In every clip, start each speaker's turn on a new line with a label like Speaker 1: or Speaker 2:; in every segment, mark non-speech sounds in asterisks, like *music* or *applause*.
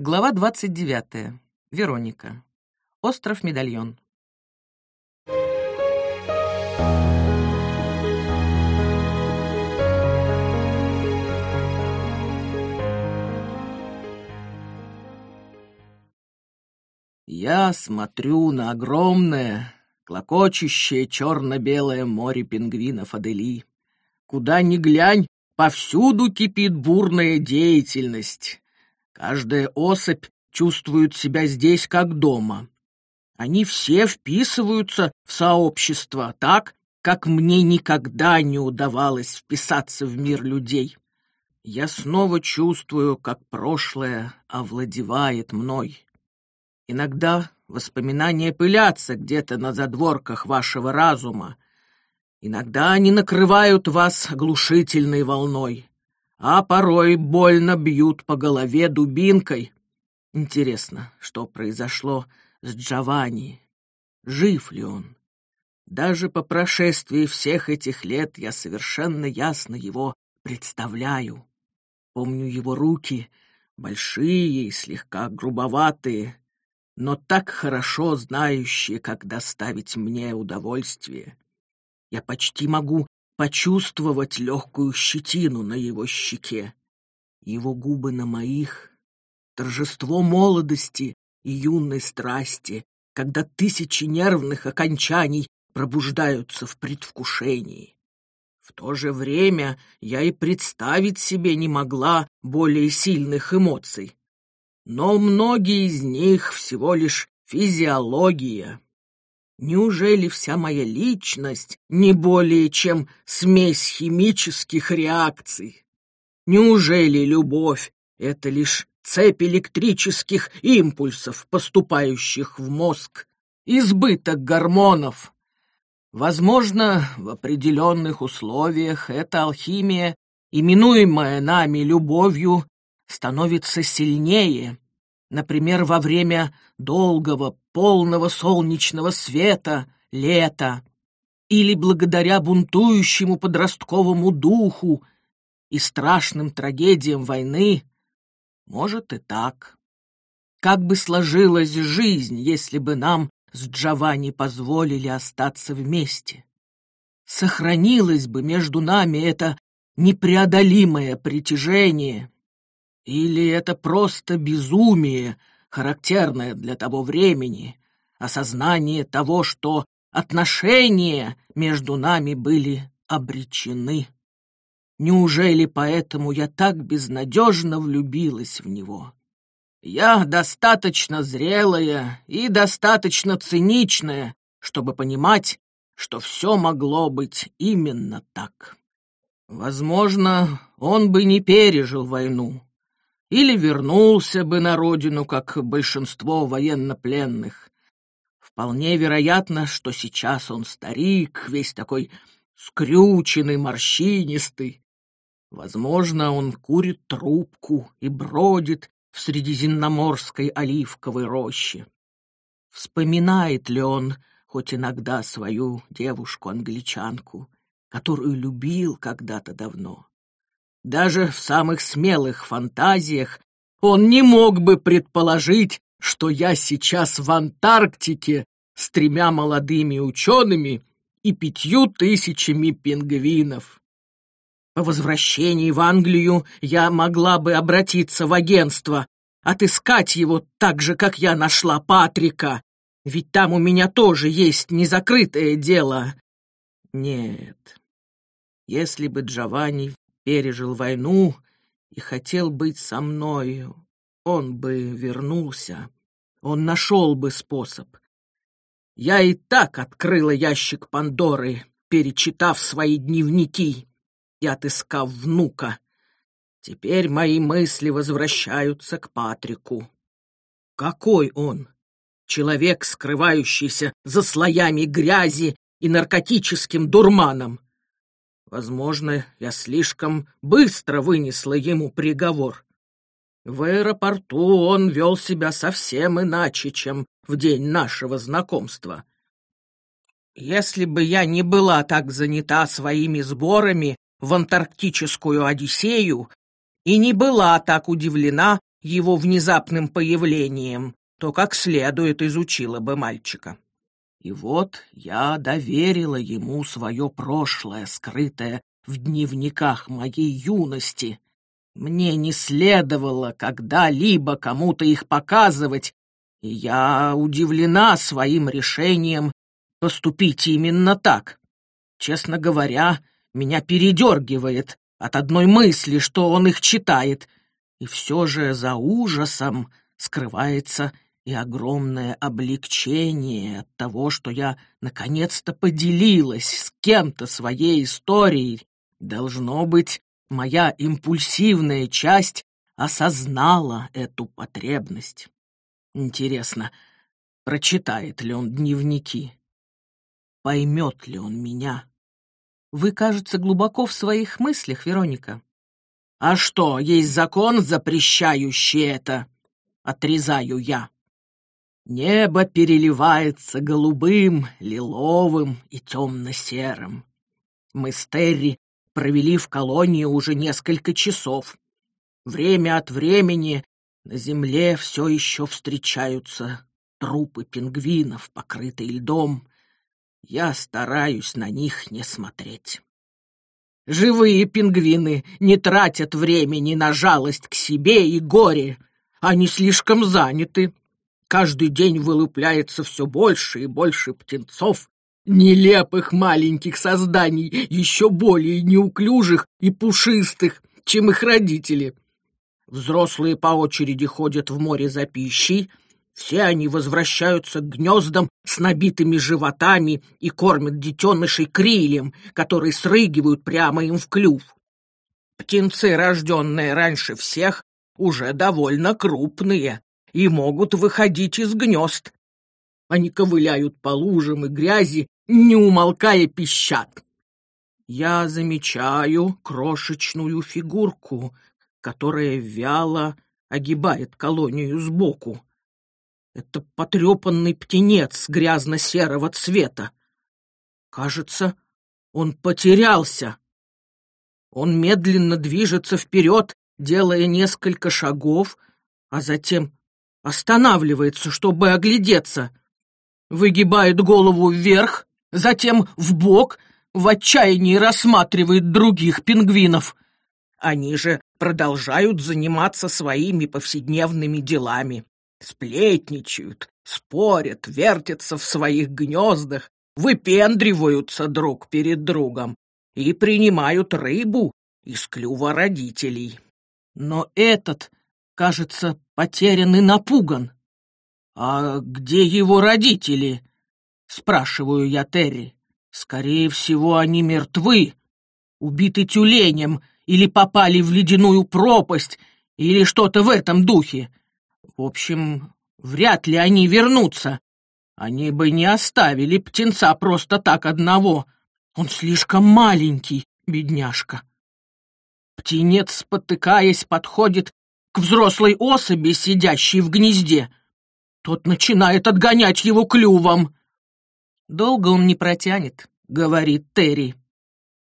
Speaker 1: Глава 29. Вероника. Остров Медальон. Я смотрю на огромное, клокочущее черно-белое море пингвинов Адели. Куда ни глянь, повсюду кипит бурная деятельность. Каждая особь чувствует себя здесь как дома. Они все вписываются в сообщество так, как мне никогда не удавалось вписаться в мир людей. Я снова чувствую, как прошлое овладевает мной. Иногда воспоминания пылятся где-то на задворках вашего разума. Иногда они накрывают вас оглушительной волной а порой больно бьют по голове дубинкой. Интересно, что произошло с Джованни? Жив ли он? Даже по прошествии всех этих лет я совершенно ясно его представляю. Помню его руки, большие и слегка грубоватые, но так хорошо знающие, как доставить мне удовольствие. Я почти могу почувствовать легкую щетину на его щеке. Его губы на моих, торжество молодости и юной страсти, когда тысячи нервных окончаний пробуждаются в предвкушении. В то же время я и представить себе не могла более сильных эмоций. Но многие из них всего лишь физиология. Неужели вся моя личность не более чем смесь химических реакций? Неужели любовь — это лишь цепь электрических импульсов, поступающих в мозг, избыток гормонов? Возможно, в определенных условиях эта алхимия, именуемая нами любовью, становится сильнее, например, во время долгого, полного солнечного света, лета, или благодаря бунтующему подростковому духу и страшным трагедиям войны, может и так. Как бы сложилась жизнь, если бы нам с Джованни позволили остаться вместе? Сохранилось бы между нами это непреодолимое притяжение, или это просто безумие, характерное для того времени, осознание того, что отношения между нами были обречены? Неужели поэтому я так безнадежно влюбилась в него? Я достаточно зрелая и достаточно циничная, чтобы понимать, что все могло быть именно так. Возможно, он бы не пережил войну, или вернулся бы на родину, как большинство военнопленных. Вполне вероятно, что сейчас он старик, весь такой скрюченный, морщинистый. Возможно, он курит трубку и бродит в средиземноморской оливковой роще. Вспоминает ли он хоть иногда свою девушку-англичанку, которую любил когда-то давно? Даже в самых смелых фантазиях он не мог бы предположить, что я сейчас в Антарктике с тремя молодыми учеными и пятью тысячами пингвинов. По возвращении в Англию я могла бы обратиться в агентство, отыскать его так же, как я нашла Патрика, ведь там у меня тоже есть незакрытое дело. Нет, если бы Джованни пережил войну и хотел быть со мною, он бы вернулся, он нашел бы способ. Я и так открыла ящик Пандоры, перечитав свои дневники и отыскав внука. Теперь мои мысли возвращаются к Патрику. Какой он? Человек, скрывающийся за слоями грязи и наркотическим дурманом. Возможно, я слишком быстро вынесла ему приговор. В аэропорту он вел себя совсем иначе, чем в день нашего знакомства. Если бы я не была так занята своими сборами в антарктическую Одиссею и не была так удивлена его внезапным появлением, то как следует изучила бы мальчика. И вот я доверила ему свое прошлое, скрытое в дневниках моей юности. Мне не следовало когда-либо кому-то их показывать, и я удивлена своим решением поступить именно так. Честно говоря, меня передергивает от одной мысли, что он их читает, и все же за ужасом скрывается и огромное облегчение от того, что я наконец-то поделилась с кем-то своей историей. Должно быть, моя импульсивная часть осознала эту потребность. Интересно, прочитает ли он дневники? Поймет ли он меня?
Speaker 2: Вы, кажется, глубоко в своих мыслях, Вероника.
Speaker 1: А что, есть закон, запрещающий это? Отрезаю я. Небо переливается голубым, лиловым и темно-серым. Мы с Терри провели в колонии уже несколько часов. Время от времени на земле все еще встречаются трупы пингвинов, покрытые льдом. Я стараюсь на них не смотреть. Живые пингвины не тратят времени на жалость к себе и горе. Они слишком заняты, Каждый день вылупляется все больше и больше птенцов, нелепых маленьких созданий, еще более неуклюжих и пушистых, чем их родители. Взрослые по очереди ходят в море за пищей, все они возвращаются к гнездам с набитыми животами и кормят детенышей крилем, которые срыгивают прямо им в клюв. Птенцы, рожденные раньше всех, уже довольно крупные, и могут выходить из гнезд. Они ковыляют по лужам и грязи, не умолкая пищат. Я замечаю крошечную фигурку, которая вяло огибает колонию сбоку. Это потрепанный птенец грязно-серого цвета. Кажется, он потерялся. Он медленно движется вперед, делая несколько шагов, а затем останавливается, чтобы оглядеться, выгибает голову вверх, затем в бок, в отчаянии рассматривает других пингвинов. Они же продолжают заниматься своими повседневными делами. Сплетничают, спорят, вертятся в своих гнездах, выпендриваются друг перед другом и принимают рыбу из клюва родителей. Но этот кажется, потерян и напуган. «А где его родители?» — спрашиваю я Терри. «Скорее всего, они мертвы, убиты тюленем или попали в ледяную пропасть или что-то в этом духе. В общем, вряд ли они вернутся. Они бы не оставили птенца просто так одного. Он слишком маленький, бедняжка». Птенец, спотыкаясь, подходит к взрослой особи, сидящей в гнезде. Тот начинает отгонять его клювом.
Speaker 2: «Долго он не протянет», — говорит Терри.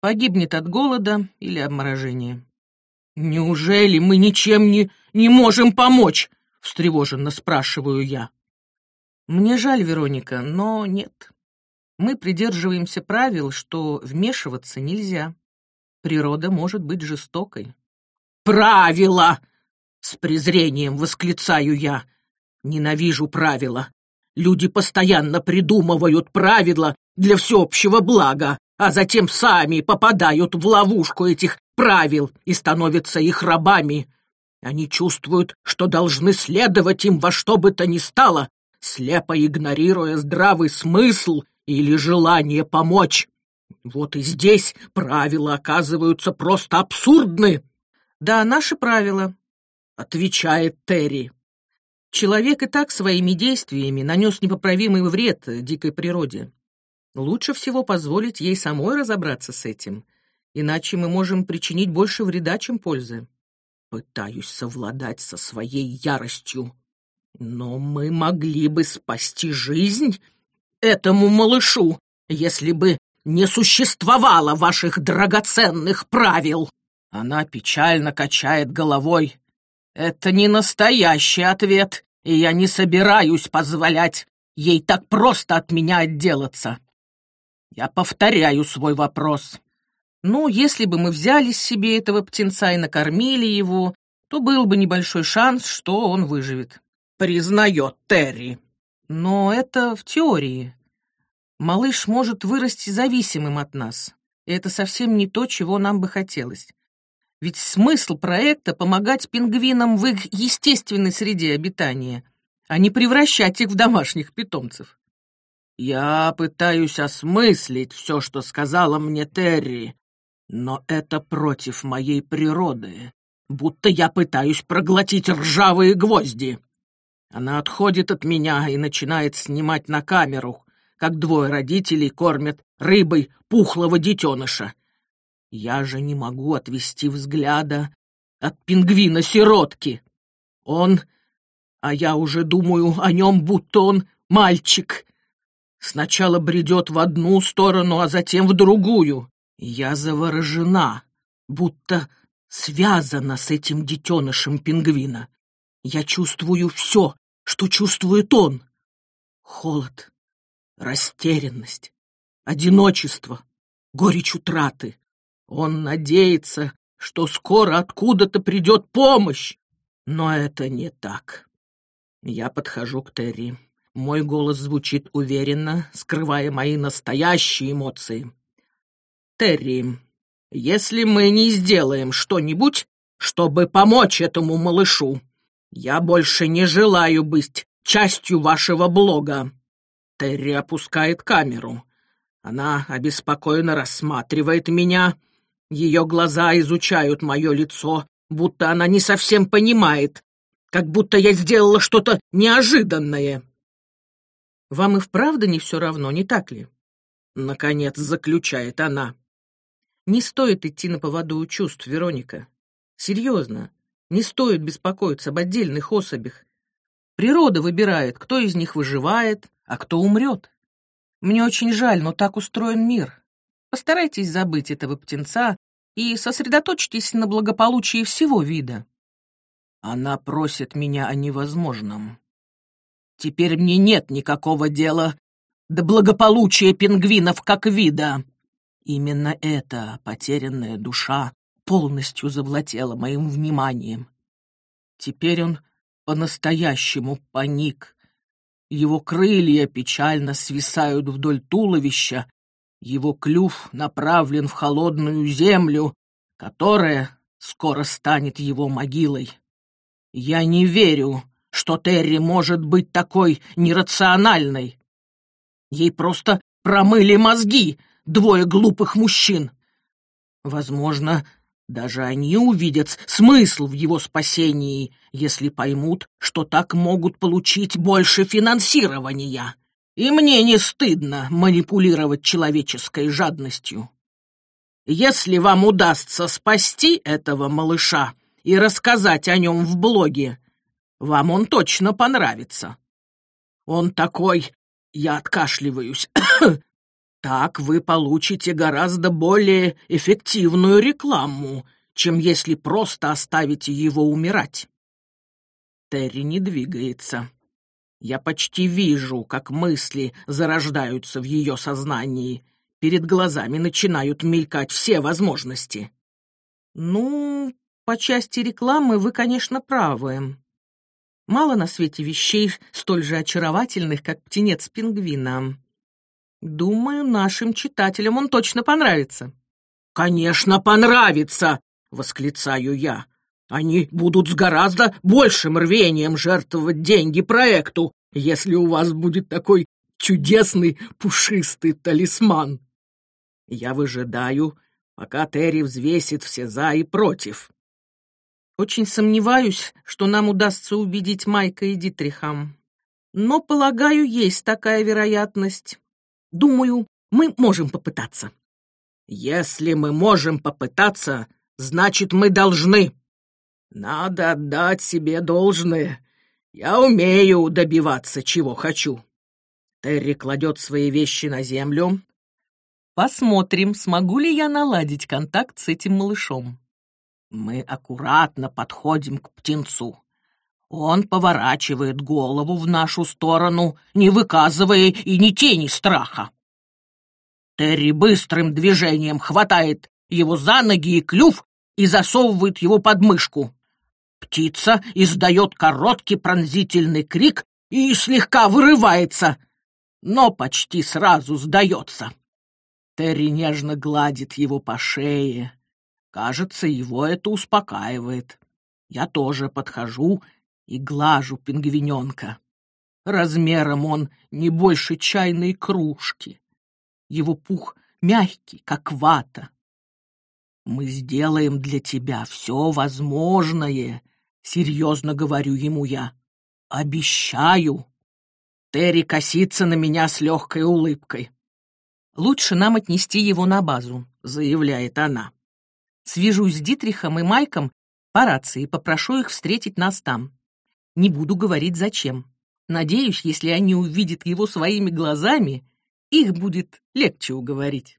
Speaker 2: «Погибнет от голода или обморожения».
Speaker 1: «Неужели мы ничем не, не можем помочь?» — встревоженно спрашиваю я.
Speaker 2: «Мне жаль, Вероника, но нет. Мы придерживаемся правил, что вмешиваться нельзя. Природа может быть жестокой».
Speaker 1: «Правила!» С презрением восклицаю я. Ненавижу правила. Люди постоянно придумывают правила для всеобщего блага, а затем сами попадают в ловушку этих правил и становятся их рабами. Они чувствуют, что должны следовать им во что бы то ни стало, слепо игнорируя здравый смысл или желание помочь. Вот и здесь правила оказываются просто абсурдны.
Speaker 2: Да, наши правила, —
Speaker 1: отвечает Терри.
Speaker 2: Человек и так своими действиями нанес непоправимый вред дикой природе. Лучше всего позволить ей самой разобраться с этим, иначе мы можем причинить больше вреда, чем пользы.
Speaker 1: Пытаюсь совладать со своей яростью. Но мы могли бы спасти жизнь этому малышу, если бы не существовало ваших драгоценных правил. Она печально качает головой. Это не настоящий ответ, и я не собираюсь позволять ей так просто от меня отделаться. Я повторяю свой вопрос.
Speaker 2: Ну, если бы мы взяли себе этого птенца и накормили его, то был бы небольшой шанс, что он выживет.
Speaker 1: Признает Терри.
Speaker 2: Но это в теории. Малыш может вырасти зависимым от нас. И это совсем не то, чего нам бы хотелось. Ведь смысл проекта — помогать пингвинам в их естественной среде обитания, а не превращать их в домашних питомцев.
Speaker 1: Я пытаюсь осмыслить все, что сказала мне Терри, но это против моей природы, будто я пытаюсь проглотить ржавые гвозди. Она отходит от меня и начинает снимать на камеру, как двое родителей кормят рыбой пухлого детеныша. Я же не могу отвести взгляда от пингвина-сиротки. Он... А я уже думаю о нем, будто он мальчик. Сначала бредет в одну сторону, а затем в другую. Я заворожена, будто связана с этим детенышем пингвина. Я чувствую все, что чувствует он. Холод, растерянность, одиночество, горечь утраты. Он надеется, что скоро откуда-то придет помощь. Но это не так. Я подхожу к Терри. Мой голос звучит уверенно, скрывая мои настоящие эмоции. Терри, если мы не сделаем что-нибудь, чтобы помочь этому малышу, я больше не желаю быть частью вашего блога. Терри опускает камеру. Она обеспокоенно рассматривает меня, ее глаза изучают мое лицо, будто она не совсем понимает, как будто я сделала что-то неожиданное.
Speaker 2: Вам и вправду не все равно, не так ли?
Speaker 1: Наконец заключает она.
Speaker 2: Не стоит идти на поводу у чувств, Вероника. Серьезно, не стоит беспокоиться об отдельных особях. Природа выбирает, кто из них выживает, а кто умрет. Мне очень жаль, но так устроен мир. Постарайтесь забыть этого птенца и сосредоточьтесь на благополучии всего вида.
Speaker 1: Она просит меня о невозможном. Теперь мне нет никакого дела до благополучия пингвинов как вида. Именно эта потерянная душа полностью завладела моим вниманием. Теперь он по-настоящему паник. Его крылья печально свисают вдоль туловища, его клюв направлен в холодную землю, которая скоро станет его могилой. Я не верю, что Терри может быть такой нерациональной. Ей просто промыли мозги двое глупых мужчин. Возможно, даже они увидят смысл в его спасении, если поймут, что так могут получить больше финансирования. И мне не стыдно манипулировать человеческой жадностью. Если вам удастся спасти этого малыша и рассказать о нем в блоге, вам он точно понравится. Он такой... Я откашливаюсь. *coughs* Так вы получите гораздо более эффективную рекламу, чем если просто оставите его умирать. Терри не двигается. Я почти вижу, как мысли зарождаются в ее сознании. Перед глазами начинают мелькать все возможности.
Speaker 2: Ну, по части рекламы вы, конечно, правы. Мало на свете вещей столь же очаровательных, как птенец пингвина. Думаю, нашим читателям он точно понравится.
Speaker 1: «Конечно, понравится!» — восклицаю я. Они будут с гораздо большим рвением жертвовать деньги проекту, если у вас будет такой чудесный пушистый талисман. Я выжидаю, пока Терри взвесит все «за» и «против».
Speaker 2: Очень сомневаюсь, что нам удастся убедить Майка и Дитриха. Но, полагаю, есть такая вероятность. Думаю, мы можем попытаться.
Speaker 1: Если мы можем попытаться, значит, мы должны. Надо отдать себе должное. Я умею добиваться, чего хочу. Терри кладет свои вещи на землю.
Speaker 2: Посмотрим, смогу ли я наладить контакт с этим малышом.
Speaker 1: Мы аккуратно подходим к птенцу. Он поворачивает голову в нашу сторону, не выказывая и ни тени страха. Терри быстрым движением хватает его за ноги и клюв и засовывает его под мышку. Птица издает короткий пронзительный крик и слегка вырывается, но почти сразу сдается. Терри нежно гладит его по шее. Кажется, его это успокаивает. Я тоже подхожу и глажу пингвиненка. Размером он не больше чайной кружки. Его пух мягкий, как вата. Мы сделаем для тебя все возможное, серьезно говорю ему я. Обещаю. Терри косится на меня с легкой улыбкой.
Speaker 2: «Лучше нам отнести его на базу», — заявляет она. «Свяжусь с Дитрихом и Майком по рации и попрошу их встретить нас там. Не буду говорить, зачем. Надеюсь, если они увидят его своими глазами, их будет легче уговорить».